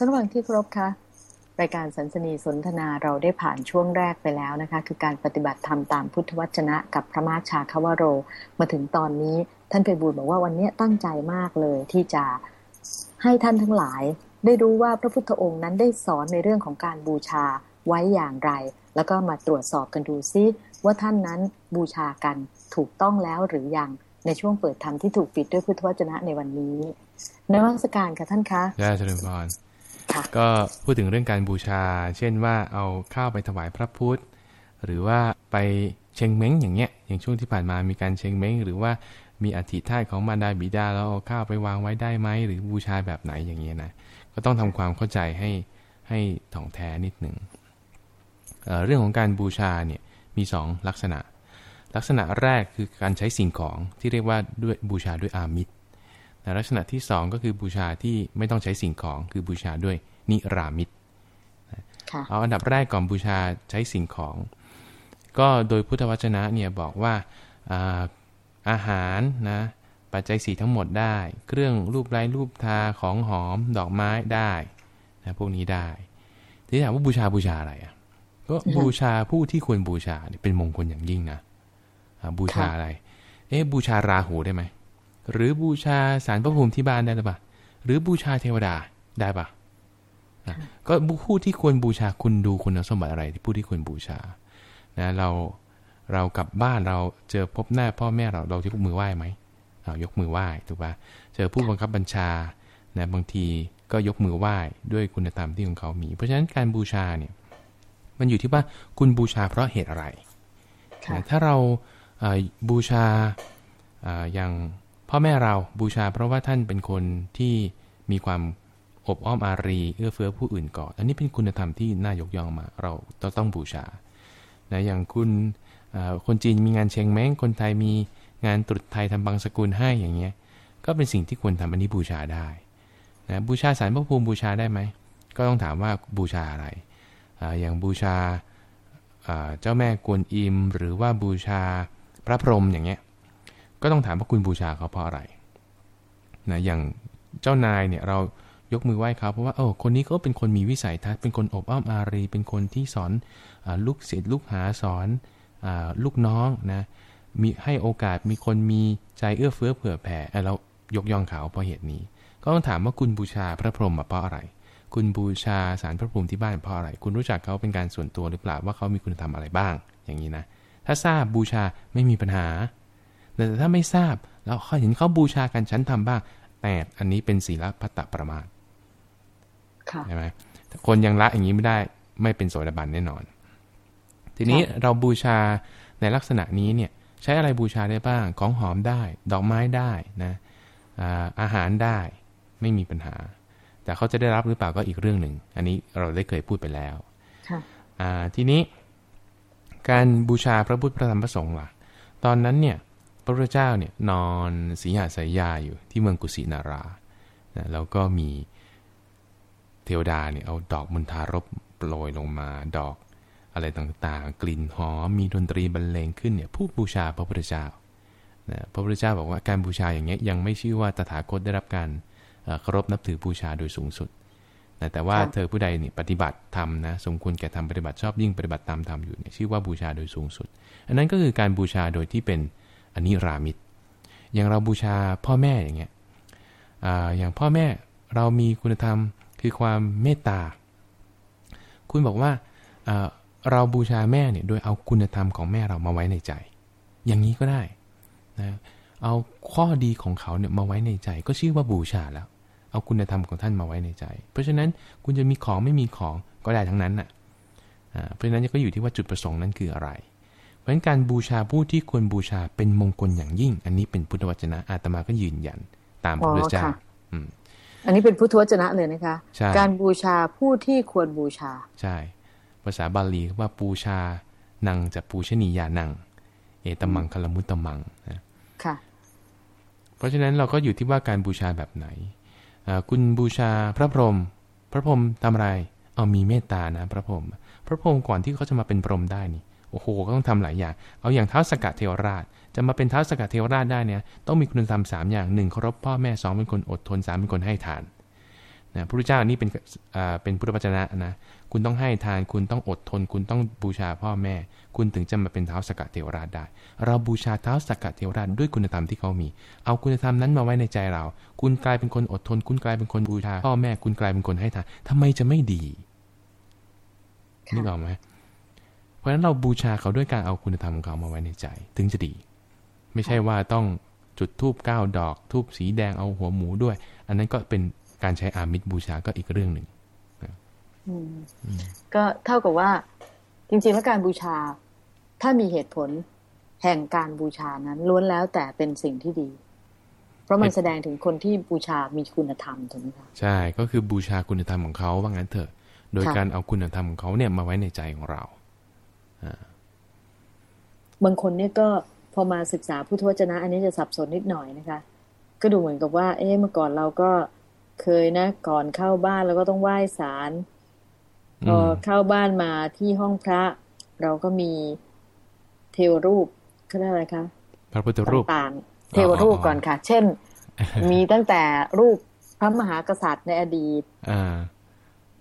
ท่านผู้ฟังที่เคารพคะรายการสันสนีสนทนาเราได้ผ่านช่วงแรกไปแล้วนะคะ คือการปฏิบัติธรรมตามพุทธวจนะ กับพระมาชาคาวโร มาถึงตอนนี้ท่านเพบูลบอกว่าวันนี้ตั้งใจมากเลยที่จะให้ท่านทั้งหลาย ได้รู้ว่าพระพุทธองค์นั้นได้สอนในเรื่องของการบูชาไว้อย่างไร แล้วก็มาตรวจสอบกันดูซิว่าท่านนั้นบูชากันถูกต้องแล้วหรือยังในช่วงเปิดธรรมที่ถูกปิดด้วยพุทธวจนะในวันนี้ในวังสการค่ะท่านคะได้เจริญพร ก็พูดถึงเรื่องการบูชา เช่นว่าเอาข้าวไปถวายพระพุทธ หรือว่าไปเชงเม้งอย่างเงี้ย อย่างช่วงที่ผ่านมามีการเชงเม้ง หรือว่ามีอธิธาตของมารดาบิดาแล้วเอาข้าวไปวางไว้ได้ไหมหรือบูชาแบบไหนอย่างเงี้ยนะก็ต้องทำความเข้าใจให้ให้ถ่องแท้นิดหนึ่งเเรื่องของการบูชาเนี่ยมี 2 ลักษณะ ลักษณะแรกคือการใช้สิ่งของที่เรียกว่าด้วยบูชาด้วยอามิตร ลักษณะที่ 2 ก็คือบูชาที่ไม่ต้องใช้สิ่งของคือบูชาด้วยนิรามิตเอาอันดับแรกก่อนบูชาใช้สิ่งของ ก็โดยพุทธวจนะเนี่ยบอกว่าอาอาหารนะปัจจัยสีทั้งหมดได้ เครื่องรูปไร้รูปทาของหอมดอกไม้ได้นะพวกนี้ได้ ทีนี้ถามว่าบูชาบูชาอะไรอะก็บูชาผู้ที่ควรบูชาเป็นมงคลอย่างยิ่งนะบูชาอะไร เอ๊ะบูชาราหูได้ไหม หรือบูชาสารพระภูมิที่บ้านได้หรือเปล่าหรือบูชาเทวดาได้ปะก็ผู้ที่ควรบูชาคุณดูคุณสมบัติอะไร ที่ผู้ที่ควรบูชานะเราเรากลับบ้านเราเจอพบหน้าพ่อแม่เราเราจะยกมือไหว้ไหมเรายกมือไหว้ถูกปะเจอผู้บังคับบัญชานะบางทีก็ยกมือไหว้ด้วยคุณธรรมที่ของเขามี เพราะฉะนั้นการบูชาเนี่ยมันอยู่ที่ว่าคุณบูชาเพราะเหตุอะไรนะถ้าเราบูชาอย่าง พ่อแม่เราบูชาเพราะว่าท่านเป็นคนที่มีความอบอ้อมอารีเอื้อเฟื้อผู้อื่นก่อนอันนี้เป็นคุณธรรมที่น่ายกย่องมาเราต้องบูชานะอย่างคุณคนจีนมีงานเชงแม้งคนไทยมีงานตรุษไทยทำบางสกุลให้อย่างเงี้ย ก็เป็นสิ่งที่ควรทำอันนี้บูชาได้นะบูชาสารพระภูมิบูชาได้ไหมก็ต้องถามว่าบูชาอะไรออย่างบูชาเจ้าแม่กวนอิม หรือว่าบูชาพระพรหมอย่างเงี้ย ก็ต้องถามว่าคุณบูชาเขาเพราะอะไรนะอย่างเจ้านายเนี่ยเรายกมือไหว้เขาเพราะว่าโอ้คนนี้ก็เป็นคนมีวิสัยทัศน์เป็นคนอบอ้อมอารี เป็นคนที่สอนอลูกศิษย์ลูกหาสอนอลูกน้องนะมีให้โอกาสมีคนมีใจเอื้อเฟื้อเผื่อแผ่เรายกย่องเขาเพราะเหตุนี้ ก็ต้องถามว่าคุณบูชาพระพรหมเพราะอะไร คุณบูชาสารพระภูมิที่บ้านเพราะอะไร คุณรู้จักเขาเป็นการส่วนตัวหรือเปล่าว่าเขามีคุณธรรมอะไรบ้าง อย่างนี้นะถ้าทราบบูชาไม่มีปัญหา แต่ถ้าไม่ทราบแล้วเขาเห็นเขาบูชากันฉันทำบ้าง แต่อันนี้เป็นศีลพัตตประมาทใช่ไหมคนยังละอย่างนี้ไม่ได้ไม่เป็นโสดาบันแน่นอน ทีนี้เราบูชาในลักษณะนี้เนี่ย ใช้อะไรบูชาได้บ้าง ของหอมได้ ดอกไม้ได้นะอาหารได้ไม่มีปัญหา แต่เขาจะได้รับหรือเปล่าก็อีกเรื่องหนึ่ง อันนี้เราได้เคยพูดไปแล้วทีนี้การบูชาพระพุทธพระธรรมพระสงฆ์ล่ะ ตอนนั้นเนี่ยพ ระพุทธเจ้าเนี่ยนอนสีหาสายยาอยู่ที่เมืองกุสินารานะแล้วก็มีเทวดาเนี่ยเอาดอกมุนทารบโปรยลงมาดอกอะไรต่างๆ กลิ่นหอมมีดนตรีบรรเลงขึ้นเนี่ยผู้บูชาพระพุทธเจ้านะพระพุทธเจ้าบอกว่าการบูชาอย่างเงี้ยยังไม่ชื่อว่าตถาคตได้รับการเคารพนับถือบูชาโดยสูงสุดนะแต่ว่าเธอผู้ใดเนี่ยปฏิบัติธรรมนะสมควรแก่ทำปฏิบัติชอบยิ่งปฏิบัติตามธรรมอยู่เนี่ยชื่อว่าบูชาโดยสูงสุด อันนั้นก็คือการบูชาโดยที่เป็น อนิรามิตอย่างเราบูชาพ่อแม่อย่างเงี้ยอย่างพ่อแม่เรามีคุณธรรมคือความเมตตา คุณบอกว่าเราบูชาแม่เนี่ยโดยเอาคุณธรรมของแม่เรามาไว้ในใจ อย่างนี้ก็ได้นะเอาข้อดีของเขาเนี่ยมาไว้ในใจ ก็ชื่อว่าบูชาแล้ว เอาคุณธรรมของท่านมาไว้ในใจ เพราะฉะนั้นคุณจะมีของไม่มีของก็ได้ทั้งนั้นน่ะเพราะฉะนั้นก็อยู่ที่ว่าจุดประสงค์นั้นคืออะไร ราะฉะนั้นการบูชาผู้ที่ควรบูชาเป็นมงคลอย่างยิ่ง อันนี้เป็นพุทธวจนะอาตมาก็ยืนยันตามพระพุทธเจ้าอันนี้เป็นพุทธวจนะเลยนะคะ การบูชาผู้ที่ควรบูชา ใช่ ภาษาบาลีว่าบูชานังจะปูชนียานัง เอตมังคลมุตตมังนะค่ะ เพราะฉะนั้นเราก็อยู่ที่ว่าการบูชาแบบไหน คุณบูชาพระพรหม พระพรหมทำอะไร เอามีเมตตานะ พระพรหม พระพรหมก่อนที่เขาจะมาเป็นพรหมได้นี่ โอ้โหก็ต้องทำหลายอย่าง เอาอย่างเท้าสกัดเทวราช จะมาเป็นเท้าสกัดเทวราชได้เนี่ยต้องมีคุณธรรมสามอย่างหนึ่งเคารพพ่อแม่สองเป็นคนอดทนสามเป็นคนให้ทานนะพระพุทธเจ้านนี้เป็นอ่าเป็นพุทธวจนะนะคุณต้องให้ทานคุณต้องอดทน คุณต้องบูชาพ่อแม่ คุณถึงจะมาเป็นเท้าสกัดเทวราชได้ เราบูชาเท้าสกัดเทวราชด้วยคุณธรรมที่เขามี เอาคุณธรรมนั้นมาไว้ในใจเรา คุณกลายเป็นคนอดทน คุณกลายเป็นคนบูชาพ่อแม่ คุณกลายเป็นคนให้ทานทำไมจะไม่ดีนึกออกไหม เพราะฉะนั้นเราบูชาเขาด้วยการเอาคุณธรรมของเขามาไว้ในใจ ถึงจะดี ไม่ใช่ว่าต้องจุดทูบเก้าดอกทูบสีแดงเอาหัวหมูด้วย อันนั้นก็เป็นการใช้อามิตรบูชาก็อีกเรื่องหนึ่งก็เท่ากับว่า จริงๆแล้วการบูชา ถ้ามีเหตุผลแห่งการบูชานั้นล้วนแล้วแต่เป็นสิ่งที่ดี เพราะมันแสดงถึงคนที่บูชามีคุณธรรมถูกไหมคะใช่ก็คือบูชาคุณธรรมของเขาว่างั้นเถอะ โดยการเอาคุณธรรมของเขาเนี่ยมาไว้ในใจของเรา บางคนเนี่ยก็พอมาศึกษาพุทธวจนะ อันนี้จะสับสนนิดหน่อยนะคะ ก็ดูเหมือนกับว่า เอ๊ะเมื่อก่อนเราก็เคยนะ ก่อนเข้าบ้านเราก็ต้องไหว้ศาลพอเข้าบ้านมาที่ห้องพระ เราก็มีเทวรูปเขาเรียกอะไรคะพระพุทธรูปต่างเทวรูปก่อนค่ะ เช่น มีตั้งแต่รูปพระมหากษัตริย์ในอดีต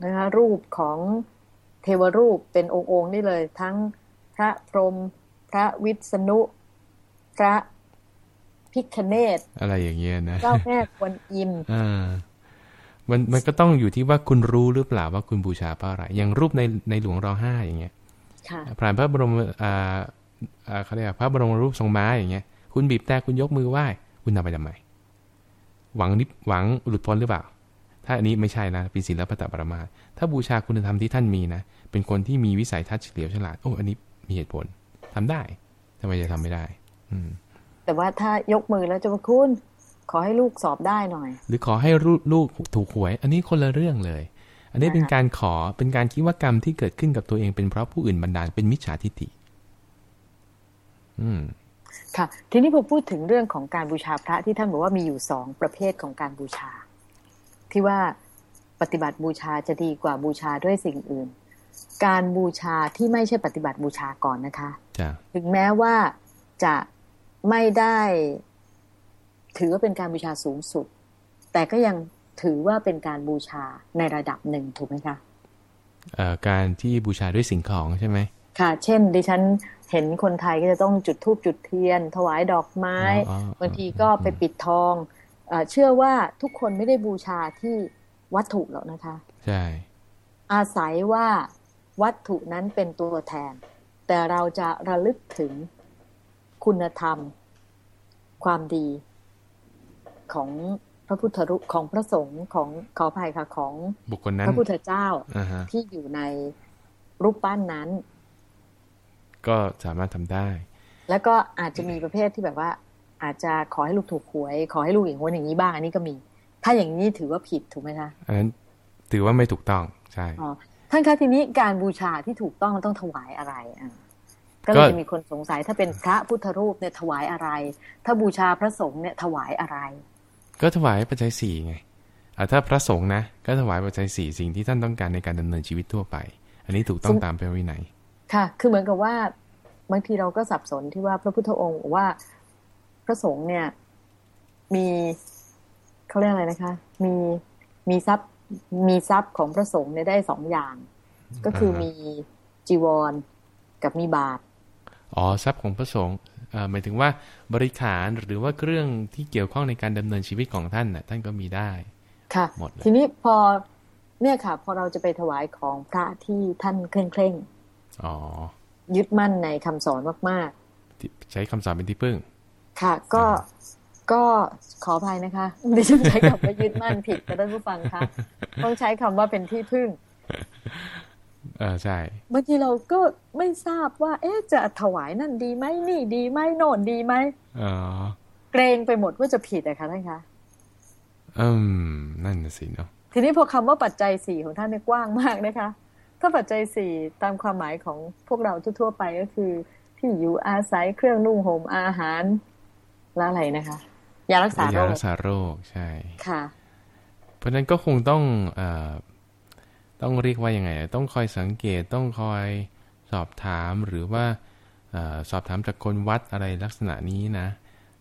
นะคะรูปของเทวรูปเป็นองค์ๆนี่เลย ทั้งพระพรหมพระวิษณุ พระพิคเนตอะไรอย่างเงี้ยนะเจ้าแม่ควนอิมอ่ามันมันก็ต้องอยู่ที่ว่าคุณรู้หรือเปล่าว่าคุณบูชาเพราะอะไรอย่างรูปในในหลวงรอห้าอย่างเงี้ยผ่านพระบรมอ่าอ่าเขาเรียกพระบรมรูปทรงม้าอย่างเงี้ย คุณบีบแต่คุณยกมือไหว้ คุณทำไปทำไมหวังนิหวังหลุดพ้นหรือเปล่า ถ้าอันนี้ไม่ใช่นะเป็นศีลพระตปรมาถ้าบูชาคุณธรรมที่ท่านมีนะ เป็นคนที่มีวิสัยทัศน์เฉลียวฉลาด โอ้ อันนี้มีเหตุผลทำได้ทำไมจะทำไม่ได้ อืม แต่ว่าถ้ายกมือแล้วจะมาคุณ ขอให้ลูกสอบได้หน่อย หรือขอให้ลูกถูกหวย อันนี้คนละเรื่องเลย อันนี้เป็นการขอ เป็นการคิดว่ากรรมที่เกิดขึ้นกับตัวเองเป็นเพราะผู้อื่นบันดาลเป็นมิจฉาทิฏฐิ อืมค่ะ ทีนี้พอพูดถึงเรื่องของการบูชาพระที่ท่านบอกว่ามีอยู่สองประเภทของการบูชา ที่ว่าปฏิบัติบูชาจะดีกว่าบูชาด้วยสิ่งอื่น การบูชาที่ไม่ใช่ปฏิบัติบูชาก่อนนะคะ ถึงแม้ว่าจะไม่ได้ถือว่าเป็นการบูชาสูงสุด แต่ก็ยังถือว่าเป็นการบูชาในระดับหนึ่งถูกไหมคะการที่บูชาด้วยสิ่งของใช่ไหมค่ะ เช่น ดิฉันเห็นคนไทยก็จะต้องจุดธูปจุดเทียน ถวายดอกไม้ บางทีก็ไปปิดทองอ เชื่อว่าทุกคนไม่ได้บูชาที่วัตถุหรอกนะคะ ใช่ อาศัยว่าวัตถุนั้นเป็นตัวแทน แต่เราจะระลึกถึงคุณธรรม ความดีของพระพุทธรูปของพระสงฆ์ของขออภัยค่ะของบุคคลนั้นพระพุทธเจ้าที่อยู่ในรูปปั้นนั้น ก็สามารถทำได้ แล้วก็อาจจะมีประเภทที่แบบว่า อาจจะขอให้ลูกถูกหวย ขอให้ลูกอย่างวันอย่างนี้บ้างอันนี้ก็มี ถ้าอย่างนี้ถือว่าผิดถูกไหมคะอันนั้นถือว่าไม่ถูกต้องใช่อ๋อท่านคะทีนี้การบูชาที่ถูกต้องต้องถวายอะไรอะก็เลยมีคนสงสัยถ้าเป็นพระพุทธรูปเนี่ยถวายอะไร ถ้าบูชาพระสงฆ์เนี่ยถวายอะไร ก็ถวายปัจจัยสี่ไงถ้าพระสงฆ์นะ ก็ถวายปัจจัยสี่สิ่งที่ท่านต้องการในการดำเนินชีวิตทั่วไป อันนี้ถูกต้องตามพระวินัยค่ะ คือเหมือนกับว่าบางทีเราก็สับสนที่ว่าพระพุทธองค์ว่า พระสงฆ์เนี่ย มีเขาเรียกอะไรนะคะ มีมีทรัพย์มีทรัพย์ของพระสงฆ์เนี่ยได้สองอย่าง ก็คือมีจีวรกับมีบาทอ๋อทรัพย์ของพระสงฆ์หมายถึงว่าบริขารหรือว่าเครื่องที่เกี่ยวข้องในการดำเนินชีวิตของท่านน่ะ ท่านก็มีได้ค่ะหมดทีนี้พอเนี่ยค่ะ พอเราจะไปถวายของพระที่ท่านเคร่งเคร่งอ๋อยึดมั่นในคำสอนมากๆ ใช้คำสอนเป็นที่พึ่ง ค่ะ ก็ก็ขออภัยนะคะดิฉันใช้คำว่ายึดมั่นผิดแต่ท่านผู้ฟังคะต้องใช้คำว่าเป็นที่พึ่ง เออใช่บางทีเราก็ไม่ทราบว่า เอ๊ะจะถวายนั่นดีไหมนี่ดีไหมโน่นดีไหมอ๋อเกรงไปหมดว่าจะผิดอะคะท่านคะอืมนั่นสิเนาะทีนี้พอคำว่าปัจจัยสี่ของท่านเนี่ยกว้างมากนะคะ ถ้าปัจจัยสี่ตามความหมายของพวกเราทั่วๆไปก็คือ ที่อยู่อาศัยเครื่องนุ่งห่มอาหาร และอะไรนะคะ ยารักษาโรคยารักษาโรคใช่ค่ะ เพราะนั้นก็คงต้องอต้องเรียกว่ายังไง ต้องคอยสังเกตต้องคอยสอบถามหรือว่าสอบถามจากคนวัดอะไรลักษณะนี้นะ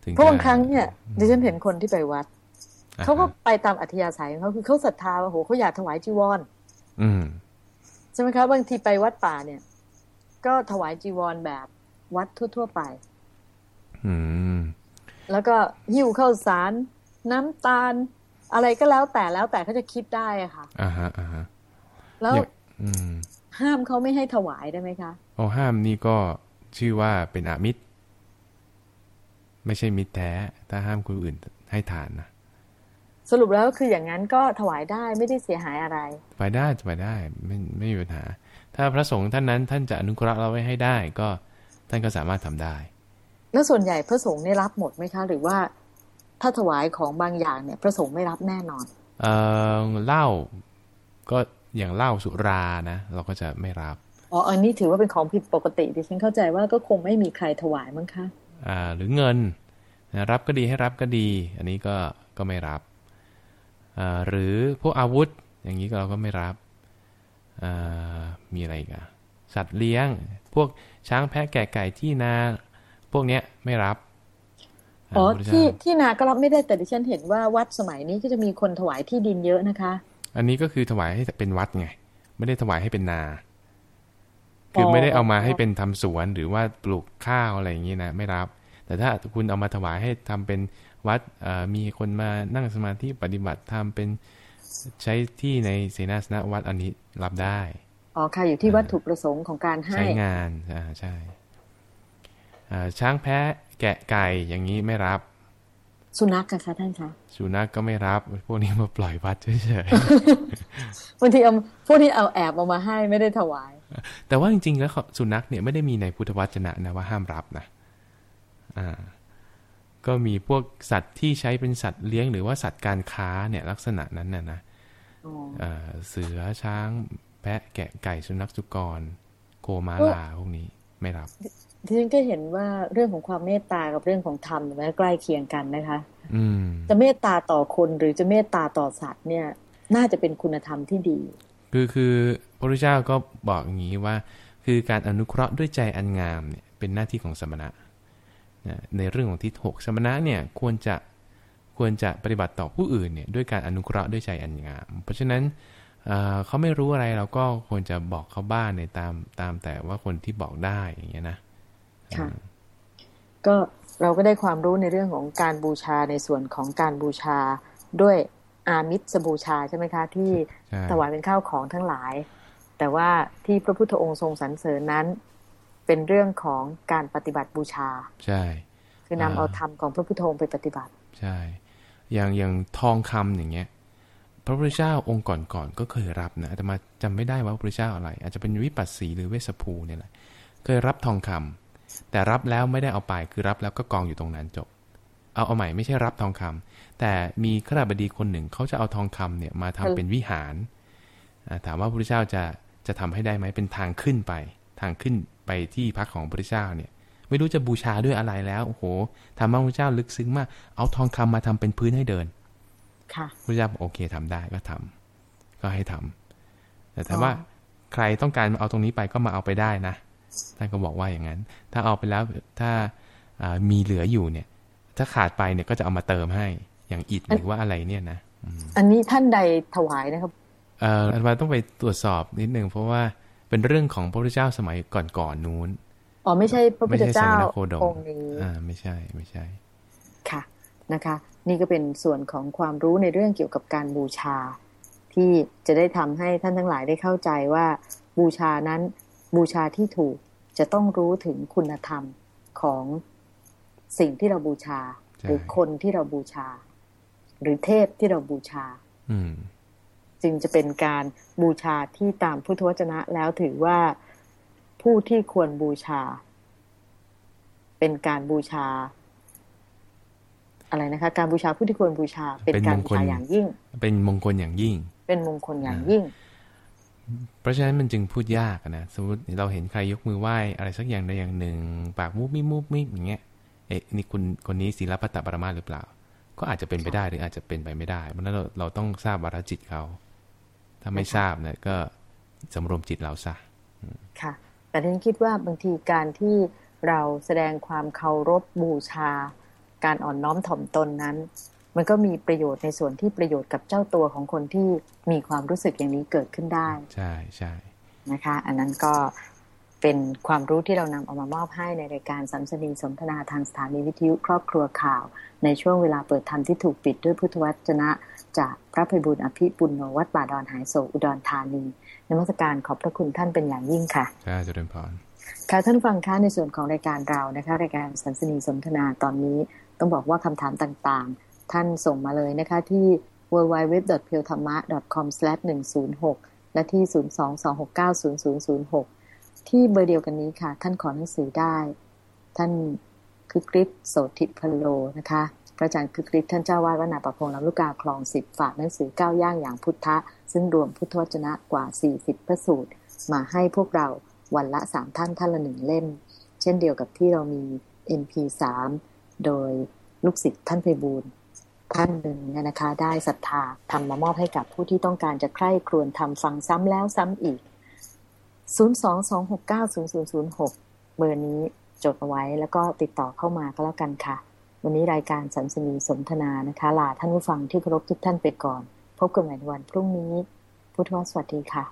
ถึงเพราะบางครั้งเนี่ยดิฉันเห็นคนที่ไปวัดเขาก็ไปตามอัธยาศัยของเขาคือเขาศรัทธาว่าโหเขาอยากถวายจีวร อืมใช่ไหมคะบางทีไปวัดป่าเนี่ย ก็ถวายจีวรแบบวัดทั่ว ๆ ไป อืม แล้วก็หิ้วข้าวสาร น้ำตาล อะไรก็แล้วแต่แล้วแต่เขาจะคิดได้อะค่ะอ่าฮะอ่าฮะแล้วอย่างอืมห้ามเขาไม่ให้ถวายได้ไหมคะโอ้ห้ามนี่ก็ชื่อว่าเป็นอามิตร ไม่ใช่มิตรแท้ ถ้าห้ามคนอื่นให้ทานนะสรุปแล้วคืออย่างนั้นก็ถวายได้ไม่ได้เสียหายอะไรไปได้ไปได้ไม่ไม่มีปัญหา ถ้าพระสงฆ์ท่านนั้นท่านจะอนุเคราะห์เราไว้ให้ได้ ก็ท่านก็สามารถทำได้ แล้วส่วนใหญ่พระสงฆ์ได้รับหมดไหมคะ หรือว่าถ้าถวายของบางอย่างเนี่ย พระสงฆ์ไม่รับแน่นอน เอ่อเหล้าก็อย่างเหล้าสุรานะ เราก็จะไม่รับอ๋ออันนี้ถือว่าเป็นของผิดปกติดิฉันเข้าใจว่าก็คงไม่มีใครถวายมั้งคะอ่า หรือเงินนะรับก็ดีให้รับก็ดี อันนี้ก็ก็ไม่รับอ่าหรือพวกอาวุธ อย่างนี้ก็เราก็ไม่รับอ่ามีอะไรอีกอะสัตว์เลี้ยง พวกช้างแพะแกะไก่ที่นา พวกเนี้ยไม่รับอ๋อพระพุทธเจ้าที่ที่นาก็รับไม่ได้แต่ดิฉันเห็นว่าวัดสมัยนี้ก็จะมีคนถวายที่ดินเยอะนะคะ อันนี้ก็คือถวายให้เป็นวัดไง ไม่ได้ถวายให้เป็นนา คือไม่ได้เอามาให้เป็นทำสวนหรือว่าปลูกข้าวอะไรอย่างนี้นะไม่รับ แต่ถ้าคุณเอามาถวายให้ทำเป็นวัดเอ่อมีคนมานั่งสมาธิปฏิบัติทำเป็นใช้ที่ในเสนาสนะวัดอันนี้รับได้ อ๋อค่ะอยู่ที่วัตถุประสงค์ของการให้ใช้งานอ่าใช่อ่า ช้างแพะแกะไก่อย่างนี้ไม่รับ สุนัขอะคะท่านคะสุนัขกก็ไม่รับ พวกนี้มาปล่อยวัดเฉยบางทีเอาพวกที่เอาแอบเอามาให้ไม่ได้ถวายๆแต่ว่าจริง ๆ แล้วสุนัขเนี่ยไม่ได้มีในพุทธวจนะนะว่าห้ามรับนะอ่าก็มีพวกสัตว์ที่ใช้เป็นสัตว์เลี้ยงหรือว่าสัตว์การค้าเนี่ยลักษณะนั้นน่ะนะอ๋อเอ่อเสือช้าง แพะแกะไก่สุนัขสุกร โคม้าลาพวกนี้ไม่รับ ดิฉันก็เห็นว่าเรื่องของความเมตตากับเรื่องของธรรมมันใกล้เคียงกันนะคะอืมจะเมตตาต่อคนหรือจะเมตตาต่อสัตว์เนี่ย น่าจะเป็นคุณธรรมที่ดี คือคือพระพุทธเจ้าก็บอกอย่างนี้ว่า คือการอนุเคราะห์ด้วยใจอันงามเนี่ยเป็นหน้าที่ของสมณะนะในเรื่องของทิศหกสมณะเนี่ยควรจะควรจะปฏิบัติต่อผู้อื่นเนี่ยด้วยการอนุเคราะห์ด้วยใจอันงาม เพราะฉะนั้นเอ่อเขาไม่รู้อะไรเราก็ควรจะบอกเขาบ้างในตามตามแต่ว่าคนที่บอกได้อย่างเงี้ยนะ ค่ะ ก็เราก็ได้ความรู้ในเรื่องของการบูชาในส่วนของการบูชาด้วยอามิสบูชาใช่ไหมคะ ที่ใช่ถวายเป็นข้าวของทั้งหลาย แต่ว่าที่พระพุทธองค์ทรงสรรเสริญนั้น เป็นเรื่องของการปฏิบัติบูชา ใช่ คือนำอ่าเอาธรรมของพระพุทธองค์ไปปฏิบัติ ใช่ อย่างอย่างทองคำอย่างเงี้ย พระพุทธเจ้าองค์ก่อนๆก็เคยรับนะแต่มาจำไม่ได้ว่าพระพุทธเจ้าอะไร อาจจะเป็นวิปัสสีหรือเวสสภูเนี่ยแหละเคยรับทองคำ แต่รับแล้วไม่ได้เอาไปคือรับแล้วก็กองอยู่ตรงนั้นจบ เอาเอาใหม่ไม่ใช่รับทองคำแต่มีข้าราบดีคนหนึ่งเขาจะเอาทองคำเนี่ยมาทำเป็นวิหารอ่าถามว่าพระพุทธเจ้าจะจะทำให้ได้ไหมเป็นทางขึ้นไป ทางขึ้นไปที่พักของพระพุทธเจ้าเนี่ย ไม่รู้จะบูชาด้วยอะไรแล้วโอ้โหธรรมะพระพุทธเจ้าลึกซึ้งมาก เอาทองคำมาทำเป็นพื้นให้เดิน ค่ะพระเจ้าบอกโอเคทำได้ก็ทำก็ให้ทำแต่ถามอ๋อว่าใครต้องการเอาตรงนี้ไปก็มาเอาไปได้นะ ท่านก็บอกว่าอย่างนั้น ถ้าเอาไปแล้วถ้าอ่ามีเหลืออยู่เนี่ย ถ้าขาดไปเนี่ยก็จะเอามาเติมให้อย่างอิฐหรือว่าอะไรเนี่ยนะอืมอันนี้ท่านใดถวายนะครับเอ่ออาตมาต้องไปตรวจสอบนิดนึงเพราะว่าเป็นเรื่องของพระพุทธเจ้าสมัยก่อนๆนู้นอ๋อไม่ใช่พระพุไม่ทธใช่สเจ้ามณโคดมองค์นี้อ่าไม่ใช่ไม่ใช่ ค่ะนะคะ นี่ก็เป็นส่วนของความรู้ในเรื่องเกี่ยวกับการบูชา ที่จะได้ทำให้ท่านทั้งหลายได้เข้าใจว่าบูชานั้น บูชาที่ถูกจะต้องรู้ถึงคุณธรรมของสิ่งที่เราบูชาใช่หรือคนที่เราบูชา หรือเทพที่เราบูชาอืมจึงจะเป็นการบูชาที่ตามพุทธวจนะแล้วถือว่าผู้ที่ควรบูชา เป็นการบูชา อะไรนะคะ การบูชาผู้ที่ควรบูชา เป็นเป็นการมงบูคลชาอย่างยิ่ง เป็นมงคลอย่างยิ่ง เป็นมงคลอย่างยิ่ง เพราะฉะนั้นมันจึงพูดยากอะนะสมมติเราเห็นใครยกมือไหว้อะไรสักอย่างใดอย่างหนึ่ง ปากมุบมิบมุบมิบอย่างเงี้ยเอ๊ะนี่คุณคนนี้ศีลปัตตปรมาหรือเปล่า ก็อาจจะเป็นไปได้หรืออาจจะเป็นไปไม่ได้ เพราะฉะนั้นเราเราต้องทราบวาระจิตเขาถ้าไม่ทราบเนี่ยก็สำรวมจิตเราซะค่ะ แต่ที่ฉันคิดว่าบางทีการที่เราแสดงความเคารพบูชา การอ่อนน้อมถ่อมตนนั้น มันก็มีประโยชน์ในส่วนที่ประโยชน์กับเจ้าตัวของคนที่มีความรู้สึกอย่างนี้เกิดขึ้นได้ ใช่ใช่นะคะ อันนั้นก็เป็นความรู้ที่เรานำเอามามอบให้ในรายการสัมสนีสนทนาทางสถานีวิทยุครอบครัวข่าว ในช่วงเวลาเปิดธรรมที่ถูกปิดด้วยพุทธวจนะ จากพระภัยบุญอภิปุณโญวัดป่าดอนหายโศอุดรธานีนมัสการขอบพระคุณท่านเป็นอย่างยิ่งค่ะค่ะเจริญพรค่ะท่านฟังค่ะในส่วนของรายการเรานะคะ รายการสัมสนีสนทนาตอนนี้ต้องบอกว่าคำถามต่างๆ ท่านส่งมาเลยนะคะที่ w w w p e l t h a m m a c o m 1 0 6 และที่ 022690006 ที่เบอร์เดียวกันนี้ค่ะ ท่านขอหนังสือได้ ท่านคือกริชโสติพโลนะคะพระอาจารย์คือกริชท่านเจ้าวาดวัดนาประพงลำลูกกาคลองสิบฝากหนังสือก้าวย่างอย่างพุทธะ ซึ่งรวมพุทธวจนะกว่า 40 พระสูตร มาให้พวกเราวันละสามท่านท่านละหนึ่งเล่ม เช่นเดียวกับที่เรามี MP3 โดยลูกศิษย์ท่านเพบูล ท่านหนึ่งเนี่ยนะคะ ได้ศรัทธาทำมามอบให้กับผู้ที่ต้องการจะใคร่ครวญทำฟังซ้ำแล้วซ้ำอีก 022690006 เบอร์นี้จดเอาไว้แล้วก็ติดต่อเข้ามาก็แล้วกันค่ะ วันนี้รายการสัมสนีสนทนานะคะ ลาท่านผู้ฟังที่เคารพทุกท่านไปก่อน พบกันใหม่ในวันพรุ่งนี้ พุทธวสวัสดีค่ะ